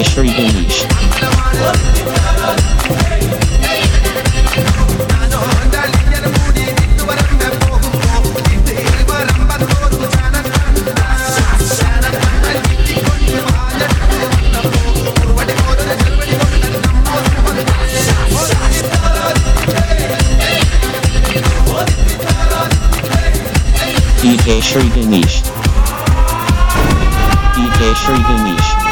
Shri Ganesh. DJ Shri Ganesh. DJ Shri Ganesh.